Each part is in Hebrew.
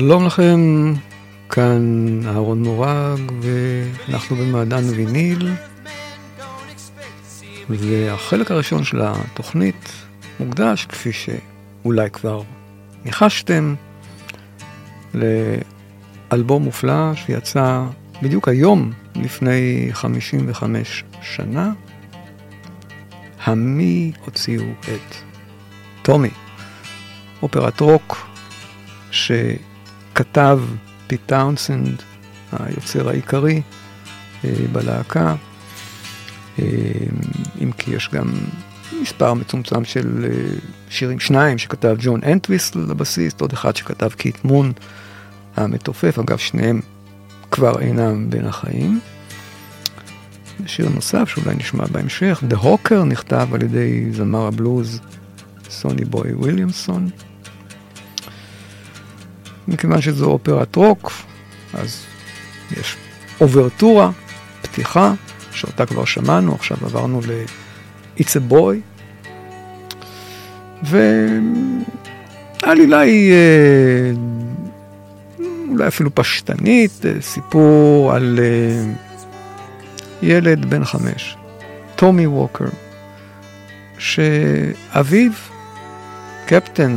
שלום לכם, כאן אהרון מורג, ואנחנו במעדן ויניל. והחלק הראשון של התוכנית מוקדש, כפי שאולי כבר ניחשתם, לאלבום מופלא שיצא בדיוק היום לפני 55 שנה. המי הוציאו את טומי, אופרת רוק שכתב פיט טאונסנד, היוצר העיקרי אה, בלהקה, אה, אם כי יש גם מספר מצומצם של אה, שירים, שניים שכתב ג'ון אנטוויסט לבסיס, עוד אחד שכתב קיט מון המתופף, אגב שניהם כבר אינם בין החיים. שיר נוסף שאולי נשמע בהמשך, The Hawker נכתב על ידי זמר הבלוז סוני בוי וויליאמסון. מכיוון שזו אופרת רוק, אז יש אוברטורה, פתיחה, שאותה כבר שמענו, עכשיו עברנו ל-It's a Boy. והעלילה היא אה, אולי אפילו פשטנית, אה, סיפור על אה, ילד בן חמש, טומי ווקר, שאביו, קפטן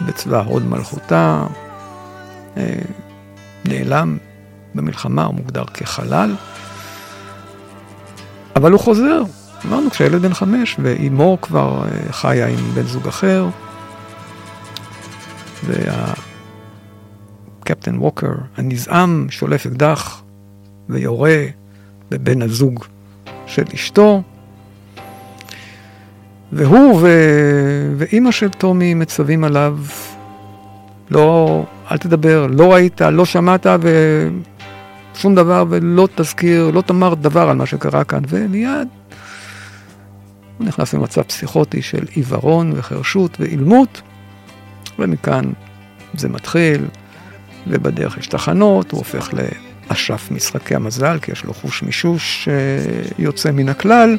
בצבא הוד מלכותה, נעלם במלחמה, הוא מוגדר כחלל, אבל הוא חוזר. אמרנו כשהילד בן חמש, ואימו כבר חיה עם בן זוג אחר, והקפטן ווקר, הנזעם, שולף אקדח ויורה בבן הזוג של אשתו. והוא ו... ואימא של טומי מצווים עליו, לא, אל תדבר, לא ראית, לא שמעת ושום דבר, ולא תזכיר, לא תאמר דבר על מה שקרה כאן, ומיד הוא נכנס למצב פסיכוטי של עיוורון וחרשות ואילמות, ומכאן זה מתחיל, ובדרך יש תחנות, הוא הופך לאשף משחקי המזל, כי יש לו חוש מישוש שיוצא מן הכלל.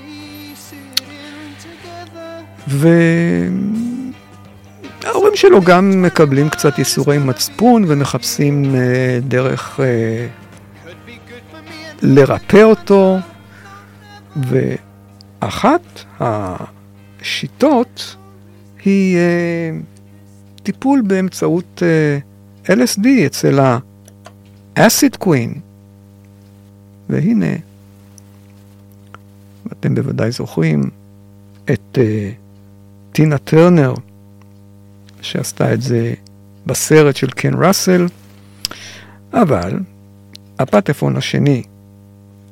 וההורים שלו גם מקבלים קצת ייסורי מצפון ומחפשים אה, דרך אה, לרפא אותו, ואחת השיטות היא אה, טיפול באמצעות LSD אצל ה-acid queen. והנה, אתם בוודאי זוכרים את... טינה טרנר, שעשתה את זה בסרט של קן ראסל, אבל הפטפון השני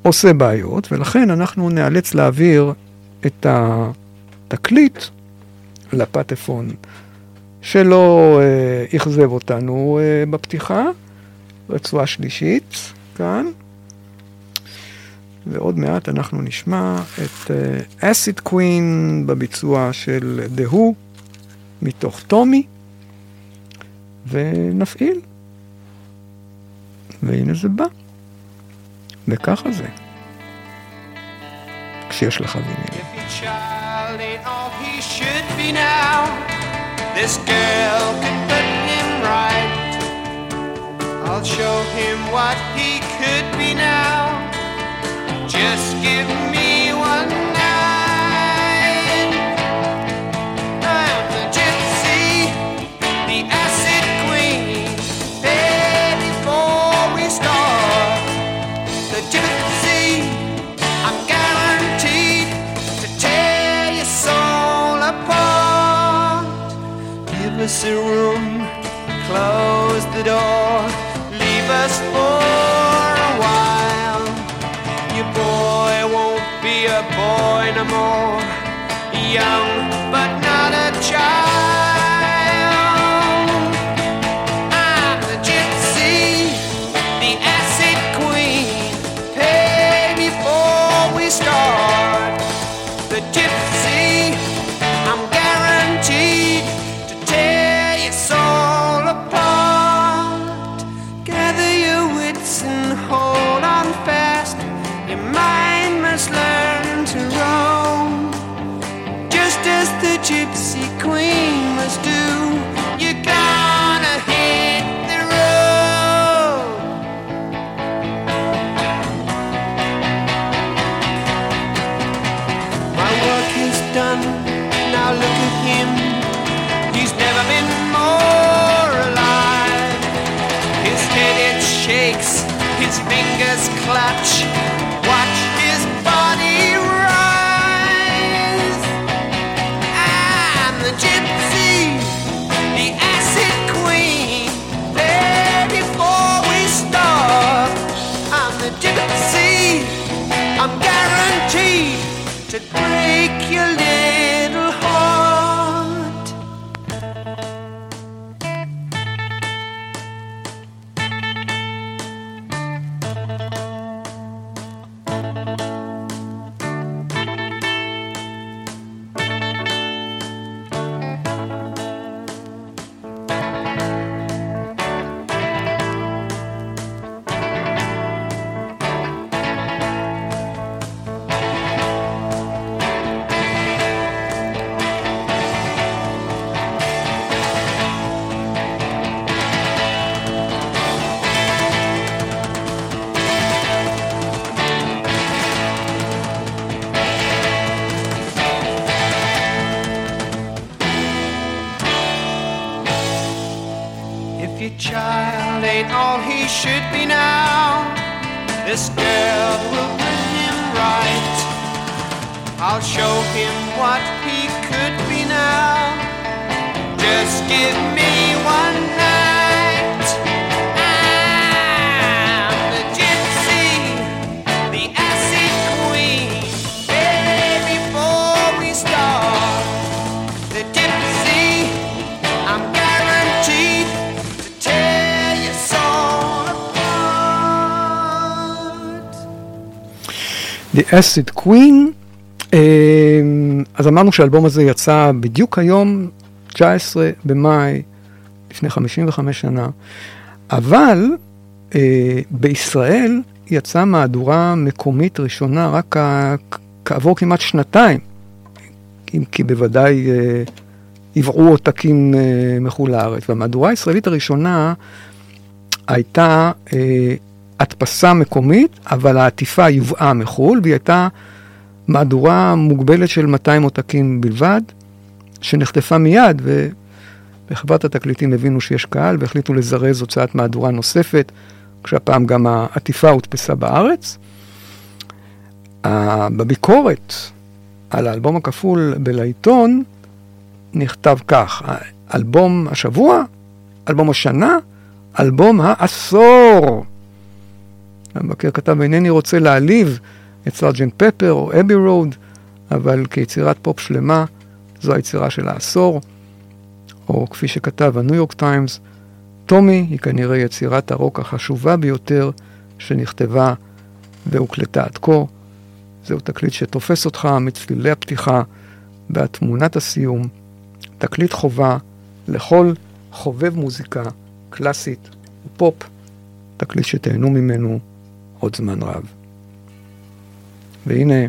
עושה בעיות, ולכן אנחנו נאלץ להעביר את התקליט לפטפון שלא אה, אכזב אותנו אה, בפתיחה, רצועה שלישית, כאן. ועוד מעט אנחנו נשמע את אסיד uh, קווין בביצוע של Who מתוך טומי, ונפעיל. והנה זה בא. וככה זה. כשיש לך ויניל. This girl right. I'll show him what he could be now. Room, close the door, high. The Acid Queen. אמ, אז אמרנו שהאלבום הזה יצא בדיוק היום, 19 במאי, לפני 55 שנה, אבל אה, בישראל יצאה מהדורה מקומית ראשונה רק כעבור כמעט שנתיים, אם כי בוודאי אה, עברו עותקים אה, מחו"ל לארץ. והמהדורה הישראלית הראשונה הייתה הדפסה מקומית, אבל העטיפה יובאה מחו"ל, והיא הייתה מהדורה מוגבלת של 200 עותקים בלבד, שנחטפה מיד, ובחברת התקליטים הבינו שיש קהל והחליטו לזרז הוצאת מהדורה נוספת, כשהפעם גם העטיפה הודפסה בארץ. בביקורת על האלבום הכפול בלעיתון נכתב כך, אלבום השבוע, אלבום השנה, אלבום העשור. המבקר כתב, אינני רוצה להעליב את סארג'נט פפר או Abbey Road, אבל כיצירת פופ שלמה, זו היצירה של העשור, או כפי שכתב הניו יורק טיימס, טומי היא כנראה יצירת הרוק החשובה ביותר שנכתבה והוקלטה עד כה. זהו תקליט שתופס אותך מצלילי הפתיחה ועד תמונת הסיום. תקליט חובה לכל חובב מוזיקה קלאסית ופופ, תקליט שתהנו ממנו עוד זמן רב. והנה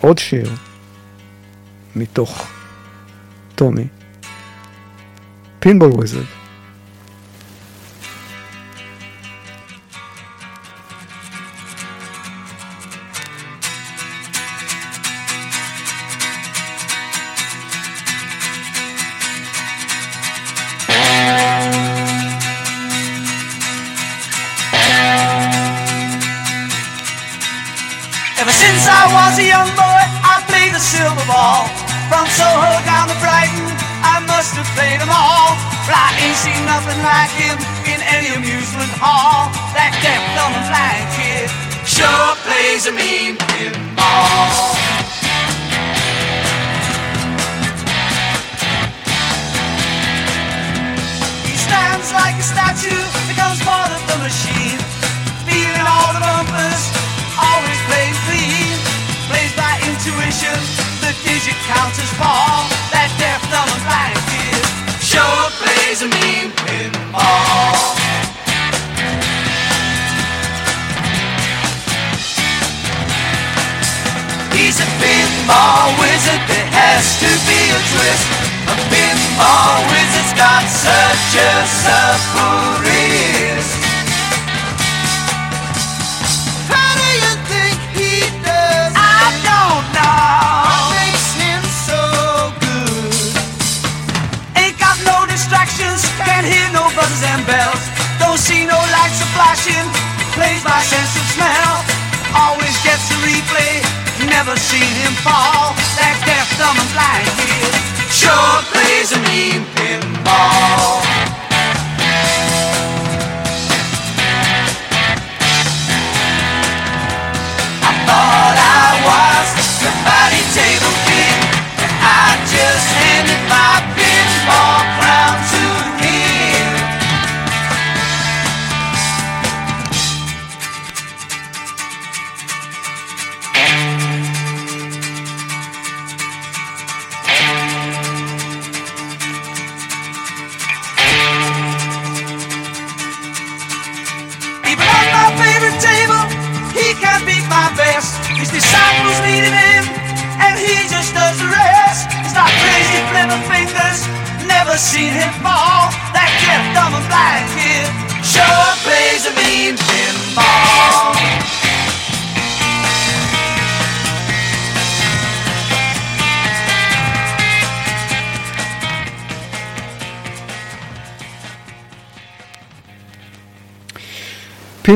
עוד שיר מתוך טומי, פינבול וויזרד. Was a young boy, I played the silver ball. From Soho down to Brighton, I must have played them all. But I ain't seen nothing like him in any amusement hall. That deaf, dumb, and blind kid sure plays a mean pinball. He stands like a statue, becomes part of the machine. Feeling all the bumpers, intuition, the digit counters fall. That deaf, dumb, and blind kid sure plays a mean pinball. He's a pinball wizard, there has to be a twist. A pinball wizard's got such a surprise. Bells. Don't see no lights a flashing, plays by sense of smell. Always gets a replay, never seen him fall. That deaf, dumb, and blind kid sure plays a mean pinball. I thought I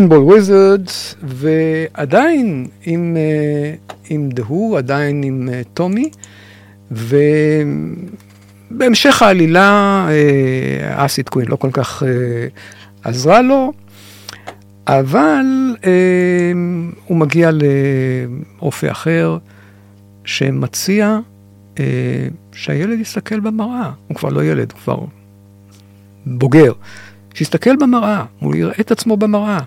Pinball Wizard, ועדיין עם, אה, עם דהו, עדיין עם אה, טומי, ובהמשך העלילה Acid Queen לא כל כך עזרה לו, אבל הוא מגיע לרופא אחר שמציע שהילד יסתכל במראה, הוא כבר לא ילד, הוא כבר בוגר. שיסתכל במראה, הוא יראה את עצמו במראה.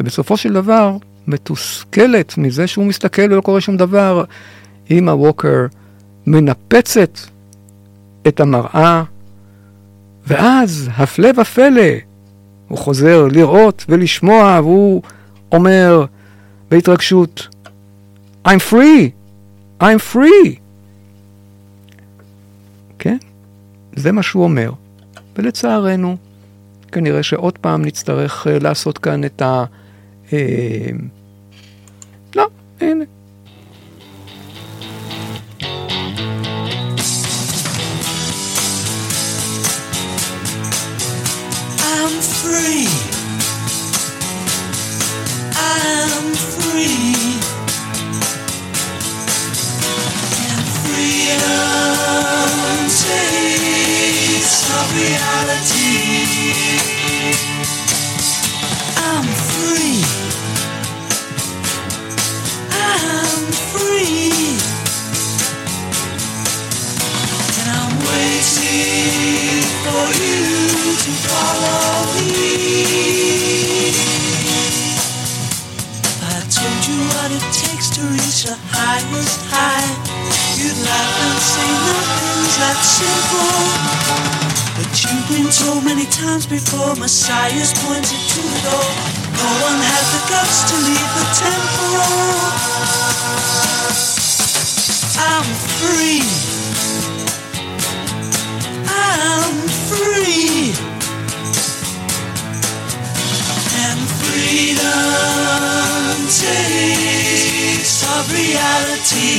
ובסופו של דבר, מתוסכלת מזה שהוא מסתכל ולא קורה שום דבר, אמא ווקר מנפצת את המראה, ואז, הפלא ופלא, הוא חוזר לראות ולשמוע, והוא אומר בהתרגשות, I'm free, I'm free. כן? זה מה שהוא אומר. ולצערנו, כנראה שעוד פעם נצטרך uh, לעשות כאן את ה... eh, times before, Messiah's pointed to the door. No one had the guts to leave the temple. I'm free. I'm free. And freedom takes of reality.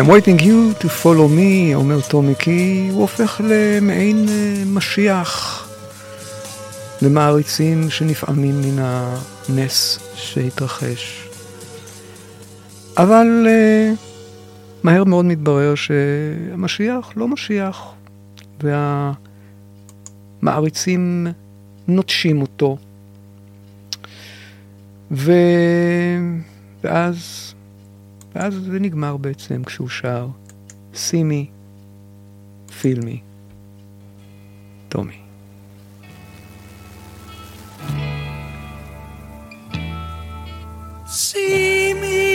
Follow? I am waiting you to follow me, אומר טומי, כי הוא הופך למעין אה, משיח למעריצים שנפעמים מן הנס שהתרחש. אבל אה, מהר מאוד מתברר שהמשיח לא משיח, והמעריצים נוטשים אותו. ו... ואז ואז זה נגמר בעצם כשהוא שר feel me, טומי. See me,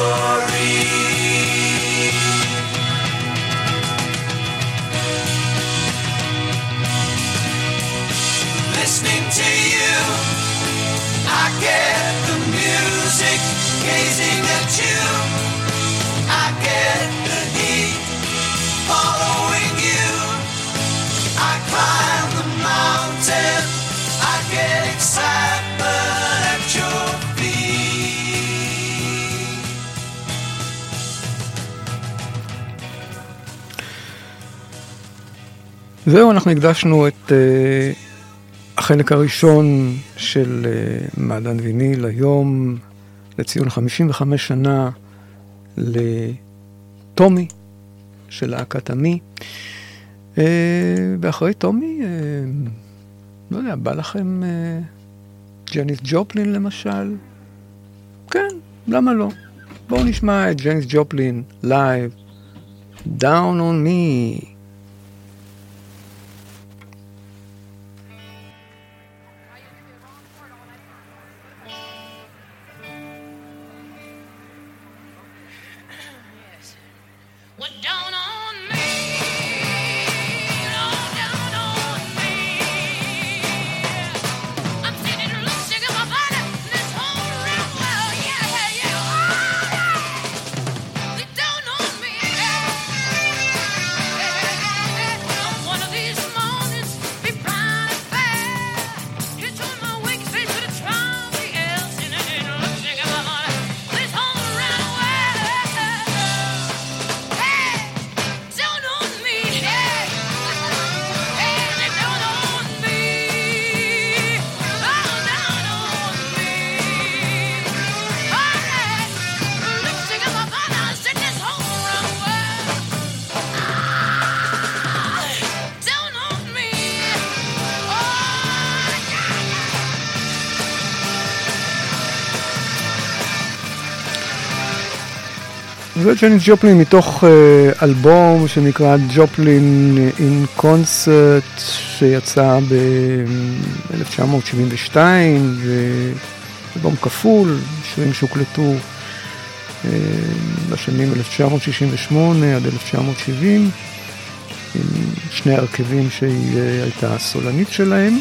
glória. זהו, אנחנו הקדשנו את uh, החלק הראשון של uh, מעדן ויניל היום לציון 55 שנה לטומי של להקת המי. Uh, ואחרי טומי, uh, לא יודע, בא לכם uh, ג'ניס ג'ופלין למשל? כן, למה לא? בואו נשמע את ג'ניס ג'ופלין live, Down on me. What down on זה ג'ניס ג'ופלין מתוך אה, אלבום שנקרא ג'ופלין אין קונצרט שיצא ב-1972 ואלבום כפול, שירים שהוקלטו אה, בשנים 1968 עד 1970 עם שני הרכבים שהיא אה, הייתה הסולנית שלהם.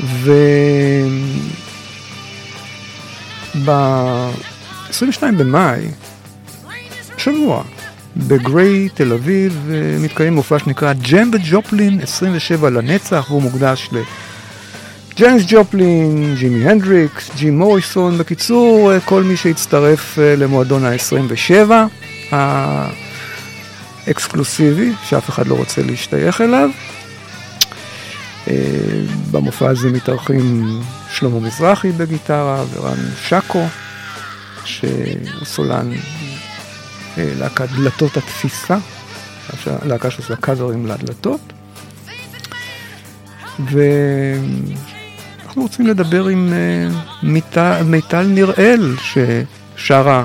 ו... ב-22 במאי, שבוע, בגריי, תל אביב, אה, מתקיים מופע שנקרא ג'ם בג'ופלין 27 לנצח, והוא מוקדש לג'ניס ג'ופלין, ג'ימי הנדריקס, ג'ים מוריסון, בקיצור, אה, כל מי שהצטרף אה, למועדון ה-27, האקסקלוסיבי, שאף אחד לא רוצה להשתייך אליו. במופע הזה מתארחים שלמה מזרחי בגיטרה ורן שקו, שהוא סולן אה, להקת דלתות התפיסה, להקה שעושה קאברים לדלתות. ואנחנו רוצים לדבר עם אה, מיטל, מיטל נראל, ששרה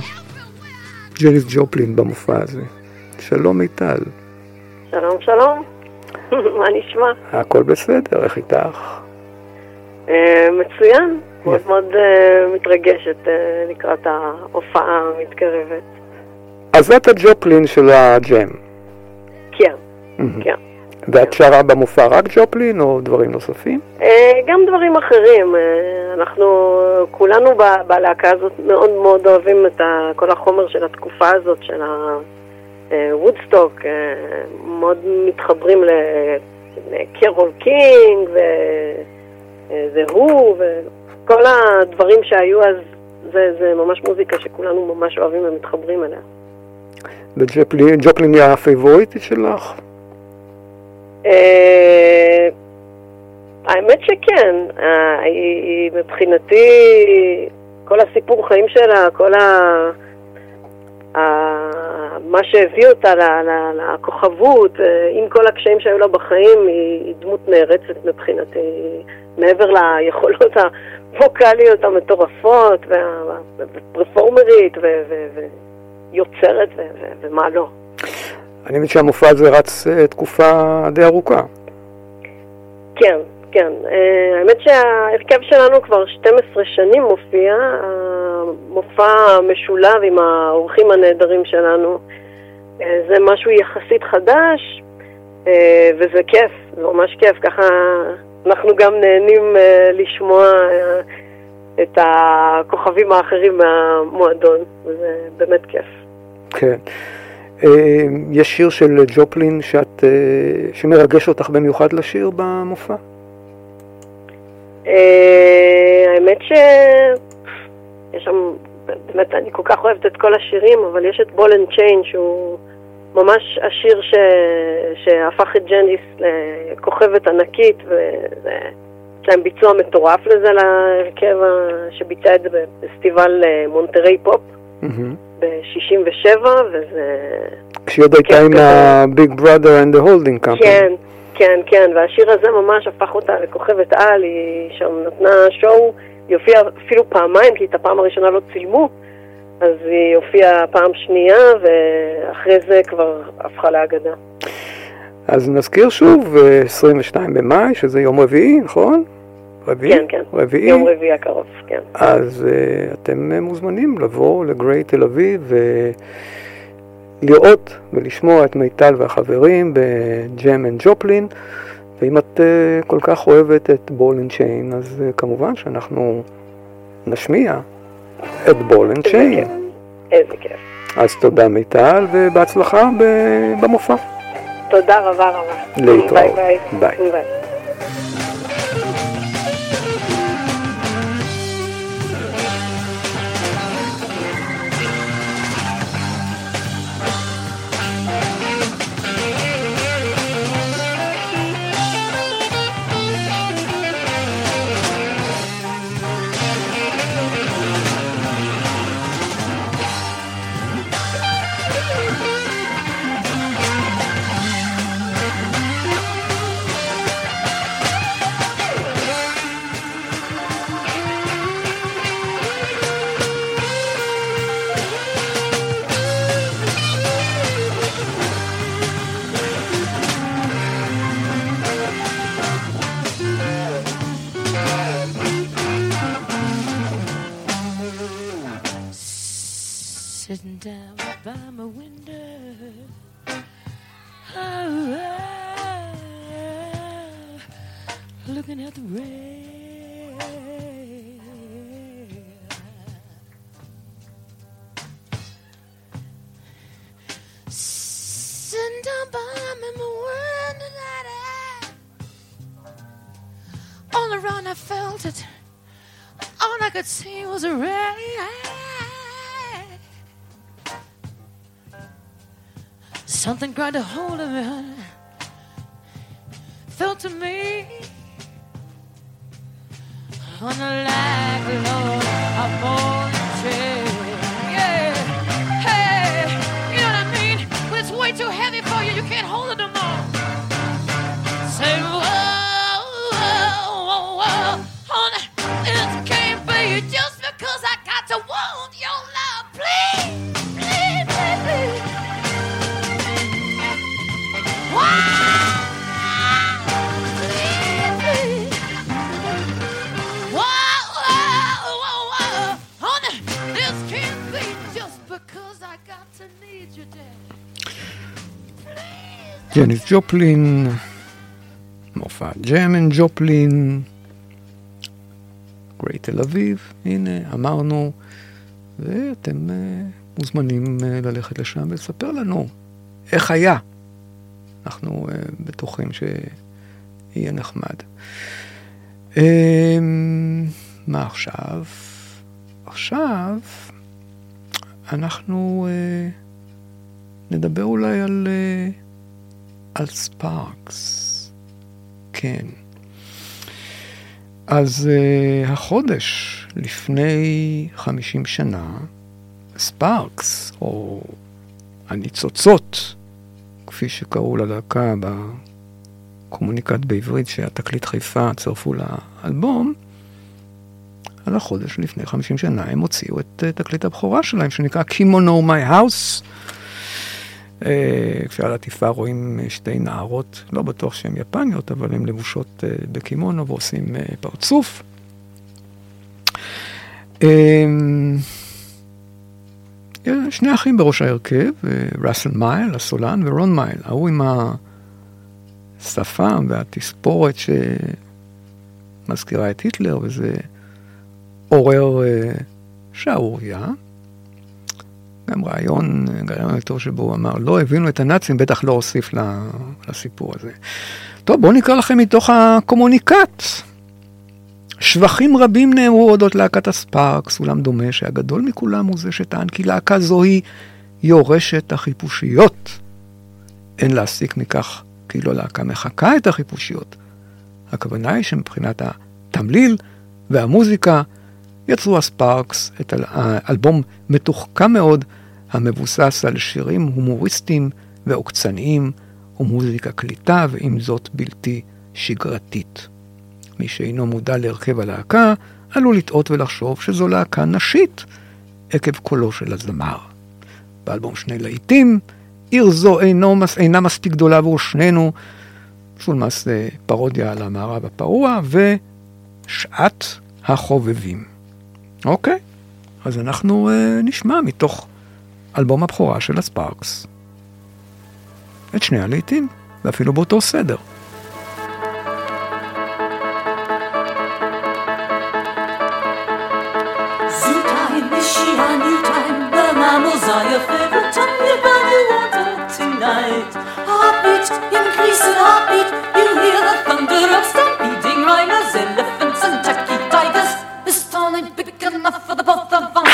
ג'ניס ג'ופלין במופע הזה. שלום מיטל. שלום, שלום. מה נשמע? הכל בסדר, איך איתך? אה, מצוין. מאוד מאוד אה, מתרגשת אה, לקראת ההופעה המתקרבת. אז את הג'ופלין של הג'ם. כן, כן. ואת שרה במופע רק ג'ופלין או דברים נוספים? אה, גם דברים אחרים. אנחנו כולנו בלהקה הזאת מאוד מאוד אוהבים את כל החומר של התקופה הזאת, של הוודסטוק. מאוד מתחברים לקרול קינג וזה הוא, וכל הדברים שהיו אז, זה, זה ממש מוזיקה שכולנו ממש אוהבים ומתחברים אליה. וג'ופלין היא הפייבוריטית שלך? אה, האמת שכן, אה, היא, מבחינתי, כל הסיפור חיים שלה, כל ה... מה שהביא אותה. לכוכבות, אה, עם כל הקשיים שהיו לה בחיים, היא דמות נערצת מבחינתי, מעבר ליכולות הווקאליות המטורפות, וה- ופרפורמרית, ו... ו... ויוצרת. ומה לא. אני מבין שהמופע הזה רץ אה, תקופה די ארוכה. כן, כן. אה, האמת שההרכב שלנו כבר 12 שנים מופיע, המופע משולב עם האורחים הנהדרים שלנו. אה, זה משהו יחסית חדש, וזה כיף, זה ממש כיף. ככה אנחנו גם נהנים אה, לשמוע אה, את הכוכבים האחרים מהמועדון, וזה באמת כיף. כן. אה, יש שיר של ג'ופלין שאת, אה, שמרגש אותך במיוחד לשיר במופע? אה, האמת ש... יש שם, באמת, אני כל כך אוהבת את כל השירים, אבל יש את Ball and Chain, שהוא ממש השיר ש... שהפך את ג'ניס לכוכבת ענקית, ויש להם ביצוע מטורף לזה להרכב שביצע את זה בפסטיבל אה, מונטרי פופ מהמם. ב-67, וזה... כשהיא עוד הייתה כן, עם כן. ה-Big Brother and the Holding Company. כן, כן, כן, והשיר הזה ממש הפך אותה לכוכבת על, היא שם נתנה שואו, היא הופיעה אפילו פעמיים, כי את הפעם הראשונה לא צילמו, אז היא הופיעה פעם שנייה, ואחרי זה כבר הפכה לאגדה. אז נזכיר שוב, אה, 22 במאי, שזה יום רביעי, נכון? רביעי? כן, כן. רביעי. יום רביעי הקרוב, כן. אז uh, אתם uh, מוזמנים לבוא לגריי תל אביב ולראות ולשמוע את מיטל והחברים ב Jam and ג'ופלין. ואם את אה, כל כך אוהבת את Ball and Chain, אז אה, כמובן שאנחנו נשמיע את Ball and Chain. איזה כיף. אז תודה מיטל ובהצלחה במופע. תודה רבה רבה. להתראות. ביי ביי. ביי. Down by my window. Oh, oh, looking at the rain. Sitting down by my window. All around I felt it. All I could see was a rain. Something grabbed a hold of it. Felt to me on the lag, Lord, I'm on. ג'ניס ג'ופלין, מופע ג'מן ג'ופלין, גרייט תל אביב, הנה, אמרנו, ואתם אה, מוזמנים אה, ללכת לשם ולספר לנו איך היה. אנחנו אה, בטוחים שיהיה נחמד. אה, מה עכשיו? עכשיו אנחנו אה, נדבר אולי על, אה, על ספארקס. כן. אז uh, החודש לפני 50 שנה, ספארקס, או הניצוצות, כפי שקראו ללהקה בקומוניקט בעברית, שהתקליט חיפה צרפו לאלבום, על החודש לפני 50 שנה הם הוציאו את uh, תקליט הבכורה שלהם, שנקרא Kimono My House. Uh, כשעל עטיפה רואים uh, שתי נערות, לא בטוח שהן יפניות, אבל הן לבושות uh, בקימונו ועושים פרצוף. Um, שני אחים בראש ההרכב, ראסל מייל, הסולן, ורון מייל, ההוא עם השפם והתספורת שמזכירה את היטלר, וזה עורר שערורייה. גם רעיון, רעיון יותר שבו הוא אמר, לא הבינו את הנאצים, בטח לא הוסיף לסיפור הזה. טוב, בואו נקרא לכם מתוך הקומוניקט. שבחים רבים נאמרו אודות להקת הספארקס, אולם דומה שהגדול מכולם הוא זה שטען כי להקה זו היא יורשת החיפושיות. אין להסיק מכך כאילו להקה מחקה את החיפושיות. הכוונה היא שמבחינת התמליל והמוזיקה יצרו הספארקס את אלבום מתוחכם מאוד המבוסס על שירים הומוריסטיים ועוקצניים ומוזיקה קליטה ועם זאת בלתי שגרתית. מי שאינו מודע להרכב הלהקה עלול לטעות ולחשוב שזו להקה נשית עקב קולו של הזמר. באלבום שני להיטים, עיר זו אינו, אינה מספיק גדולה עבור שנינו, שהוא למעשה פרודיה על המערב הפרוע, ושעת החובבים. אוקיי, אז אנחנו uh, נשמע מתוך אלבום הבכורה של הספארקס את שני הלעיתים, ואפילו באותו סדר. Heartbeat. You hear the thunder of enough for the both of us.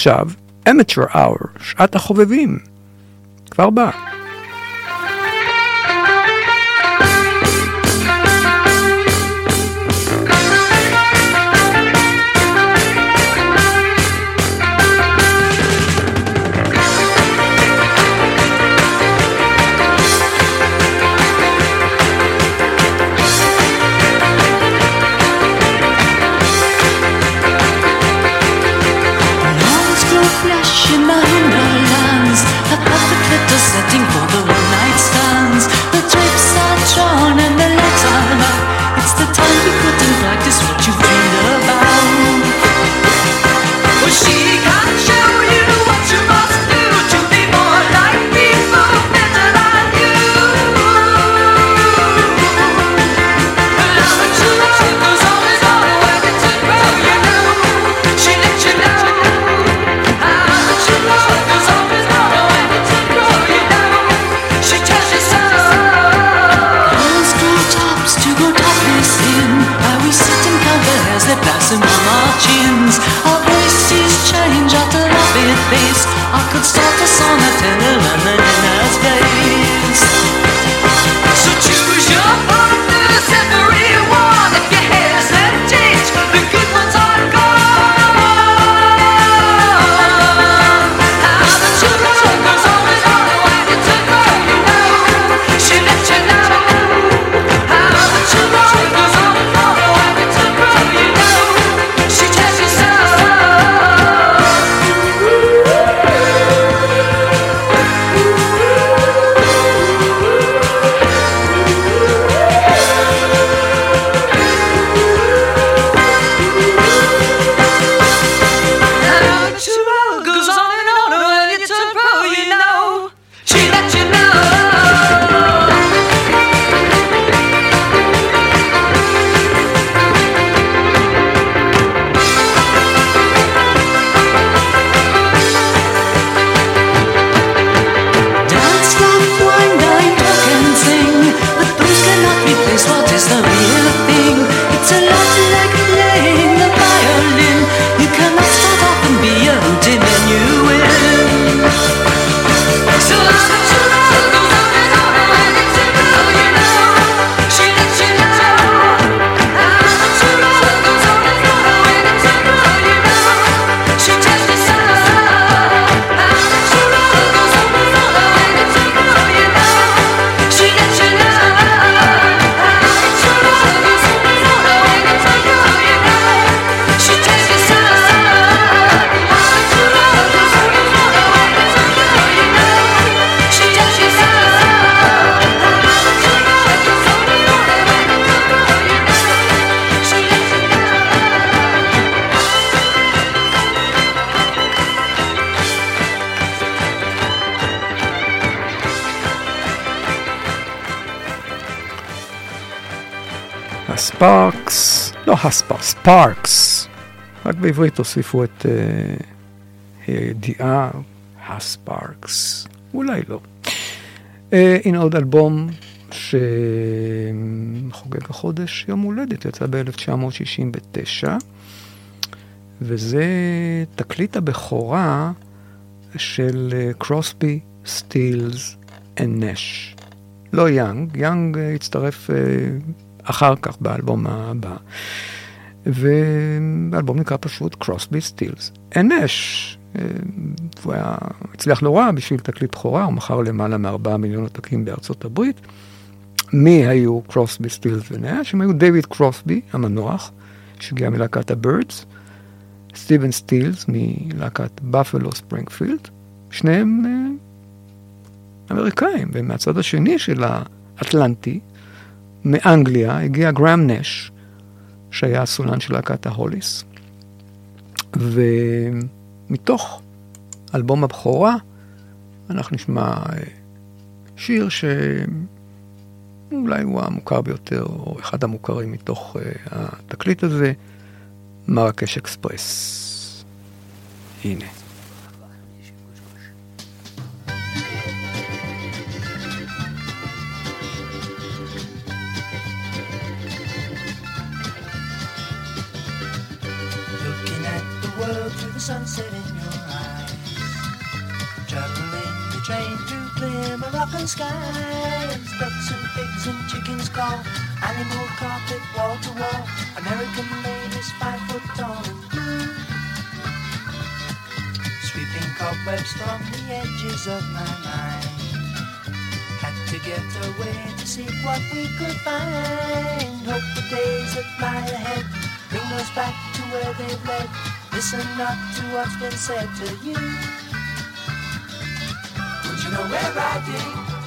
ועכשיו, amateur hour, שעת החובבים. כבר בא. לא הספרק, ספארקס. רק בעברית הוסיפו את אה, אה, אה, הידיעה, הספארקס. אולי לא. אה, הנה אה, עוד אלבום שחוגג החודש יום הולדת, יצא ב-1969, וזה תקליט הבכורה של קרוסבי, סטילס and נש. לא יאנג, יאנג הצטרף אחר כך באלבום הבא. והאלבום נקרא פשוט קרוסבי סטילס and נאש. הוא היה, הצליח לא נורא בשביל תקליט בכורה, הוא מכר למעלה מארבעה מיליון עותקים בארצות הברית. מי היו קרוסבי, סטילס ונאש? הם היו דייוויד קרוסבי, המנוח, שהגיע מלהקת הבירדס, סטיבן סטילס מלהקת בפלו ספרינגפילד, שניהם אה, אמריקאים, ומהצד השני של האטלנטי, מאנגליה הגיע גראם נש, שהיה הסולן של להקת ההוליס. ומתוך אלבום הבכורה אנחנו נשמע אה, שיר שאולי הוא המוכר ביותר, או אחד המוכרים מתוך אה, התקליט הזה, מרקש אקספרס. הנה. Skies. Ducks and pigs and chickens call. Animal carpet wall to wall. American ladies five foot tall and blue. Sweeping cobwebs from the edges of my mind. Had to get away to see what we could find. Hope the days that lie ahead bring us back to where they've led. Listen not to what's been said to you. Would you know we're riding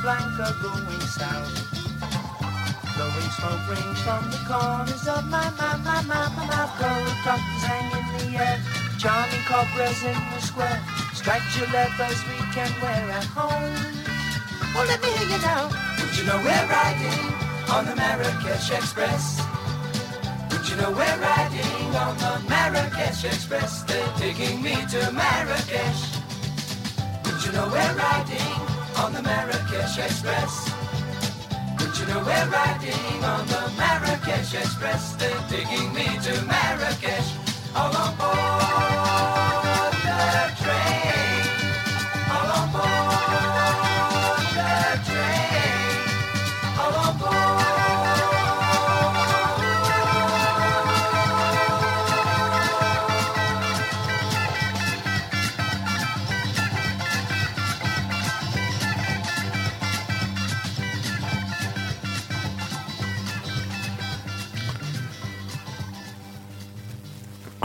Casablanca going south. Blowing smoke rings from the corners of my, my, my, my, my mouth. Gold buttons hang in the air. Charming cobras in the square. Striped your leathers we can wear at home. Well, let me hear you now. Would you know we're riding on the Marrakesh Express? Would you know we're riding on the Marrakesh Express? They're taking me to Marrakesh. Would you know we're riding on the Marrakesh Express? Would you know we're riding on the Marrakesh Express? They're taking me to Marrakesh. All on board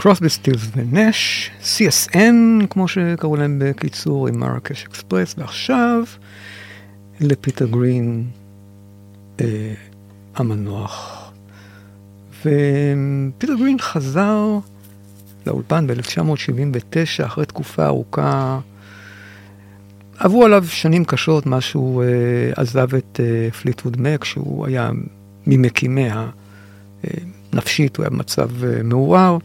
קרוסבי סטילס ונש, CSN, כמו שקראו להם בקיצור, עם Marrakesh Express, ועכשיו לפיטר גרין אה, המנוח. ופיטר גרין חזר לאולפן ב-1979, אחרי תקופה ארוכה. עברו עליו שנים קשות, מאז שהוא אה, עזב את אה, פליטווד מק, שהוא היה ממקימיה. אה, נפשית, הוא היה במצב אה, מעורער.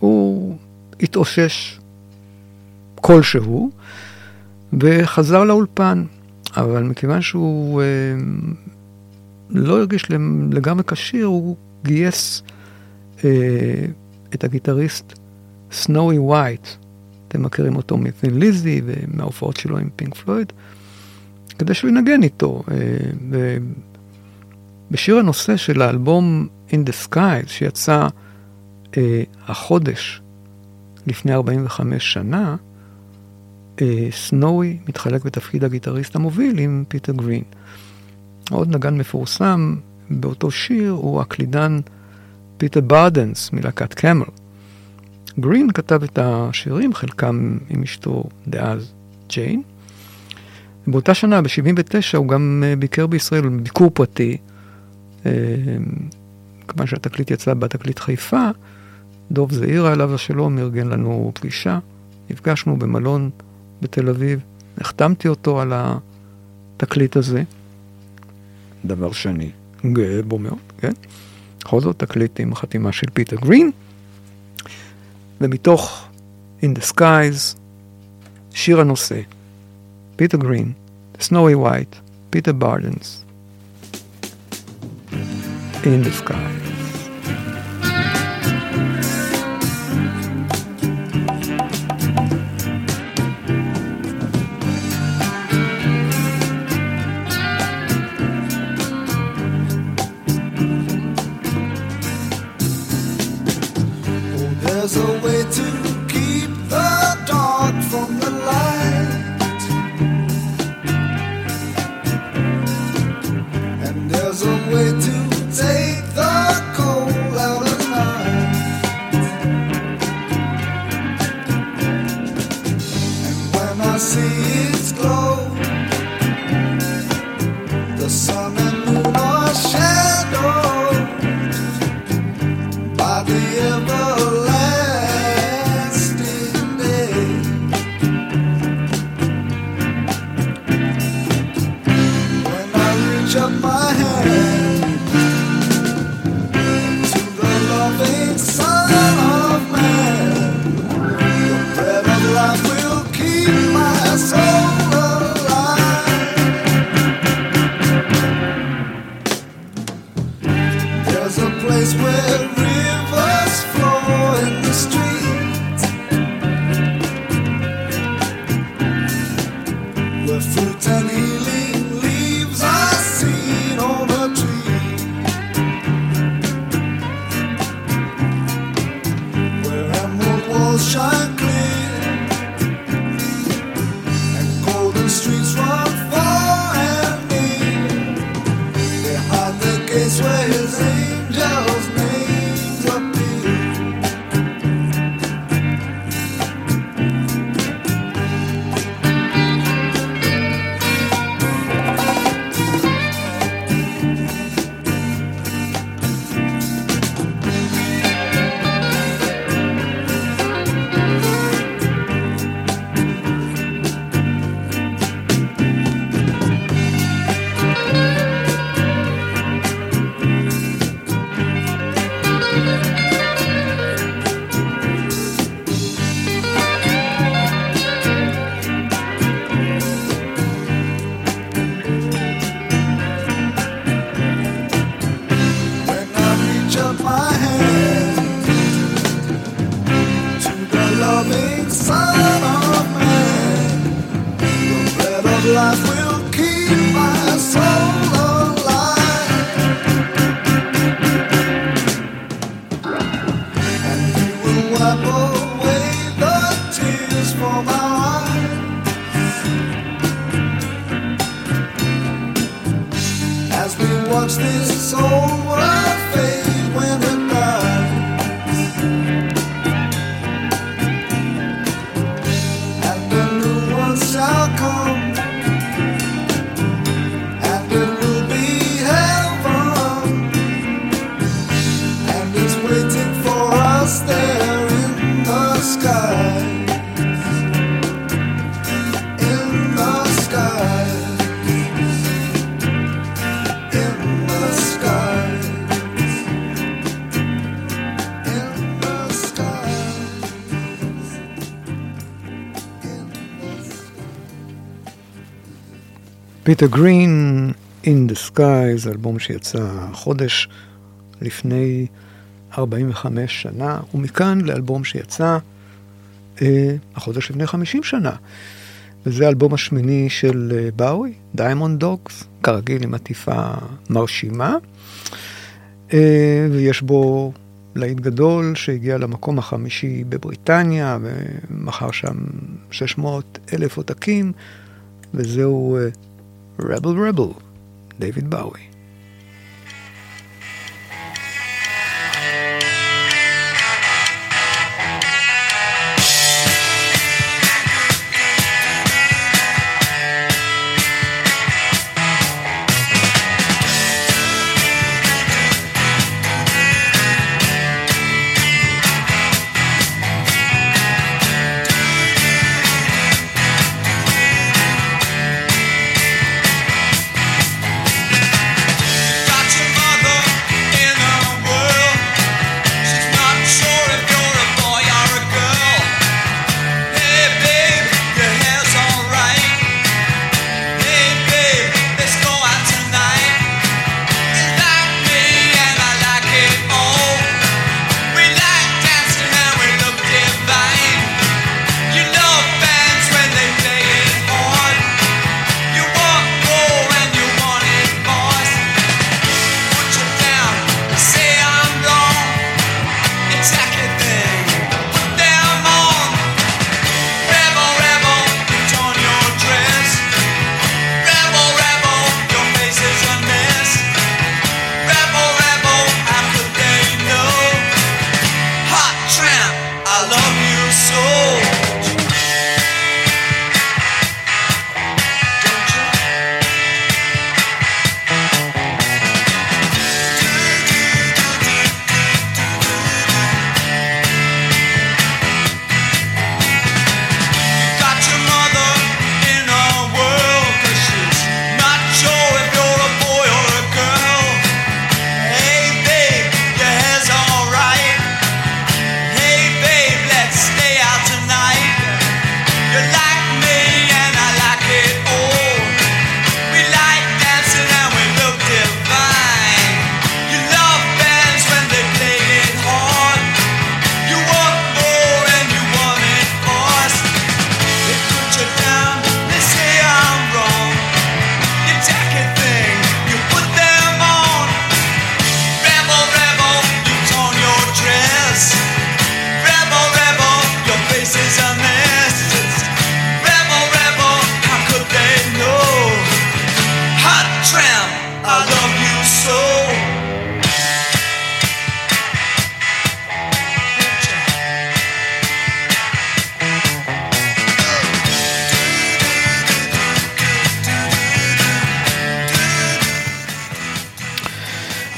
הוא התאושש כלשהו וחזר לאולפן, אבל מכיוון שהוא אה, לא הרגיש לגמרי כשיר, הוא גייס אה, את הגיטריסט סנואי ווייט, אתם מכירים אותו מפין ליזי ומההופעות שלו עם פינק פלויד, כדי שהוא ינגן איתו. אה, בשיר הנושא של האלבום In the Skies, שיצא אה, החודש לפני 45 שנה, אה, סנואי מתחלק בתפקיד הגיטריסט המוביל עם פיטר גרין. עוד נגן מפורסם באותו שיר הוא הקלידן פיטר ברדנס מלהקת קמל. גרין כתב את השירים, חלקם עם אשתו דאז ג'יין. באותה שנה, ב-79, הוא גם אה, ביקר בישראל בביקור פרטי. אה, כיוון שהתקליט יצא בתקליט חיפה, דוב זעירה עליו השלום ארגן לנו פגישה. נפגשנו במלון בתל אביב, החתמתי אותו על התקליט הזה. דבר שני, גאה בו מאוד, כן? בכל זאת, תקליט עם חתימה של פיטר גרין. ומתוך In the Skies, שיר הנושא, פיטר גרין, סנואי ווייט, פיטר ברדנס, In the Skies. There's פיטר גרין, In the Skies, זה אלבום שיצא חודש לפני 45 שנה, ומכאן לאלבום שיצא אה, החודש לפני 50 שנה. וזה האלבום השמיני של אה, באוי, Diamond Dogs, כרגיל עם עטיפה מרשימה, אה, ויש בו להיט גדול שהגיע למקום החמישי בבריטניה, ומכר שם 600 אלף עותקים, וזהו אה, רבל רבל, דיוויד באוי.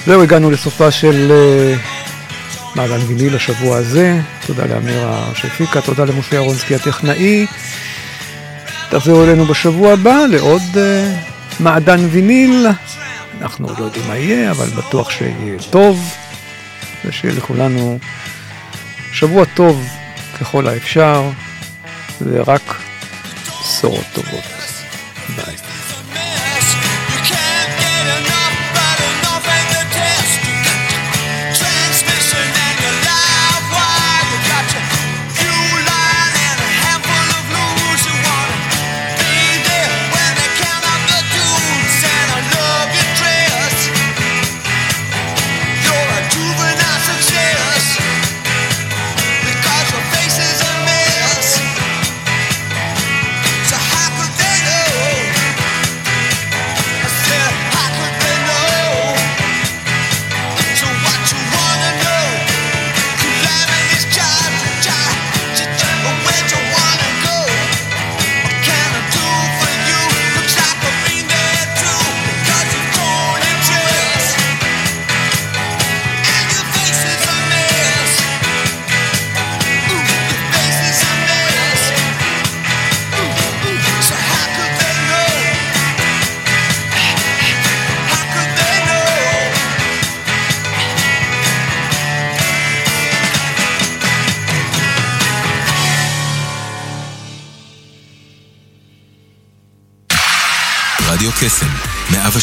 זהו, הגענו לסופה של אה, מעדן ויניל לשבוע הזה. תודה לאמירה שהפיקה, תודה למשה אהרונסקי הטכנאי. תחזרו אלינו בשבוע הבא לעוד אה, מעדן ויניל. אנחנו עוד לא יודעים מה יהיה, אבל בטוח שיהיה טוב. ושיהיה לכולנו שבוע טוב ככל האפשר, ורק בשורות טובות. ביי.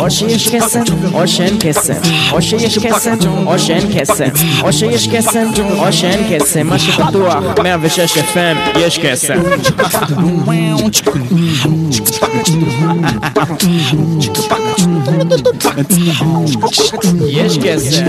או שיש קסם, או שאין קסם, או שיש קסם, או שאין קסם, או שיש קסם, או שאין קסם, מה שבטוח, Esquece.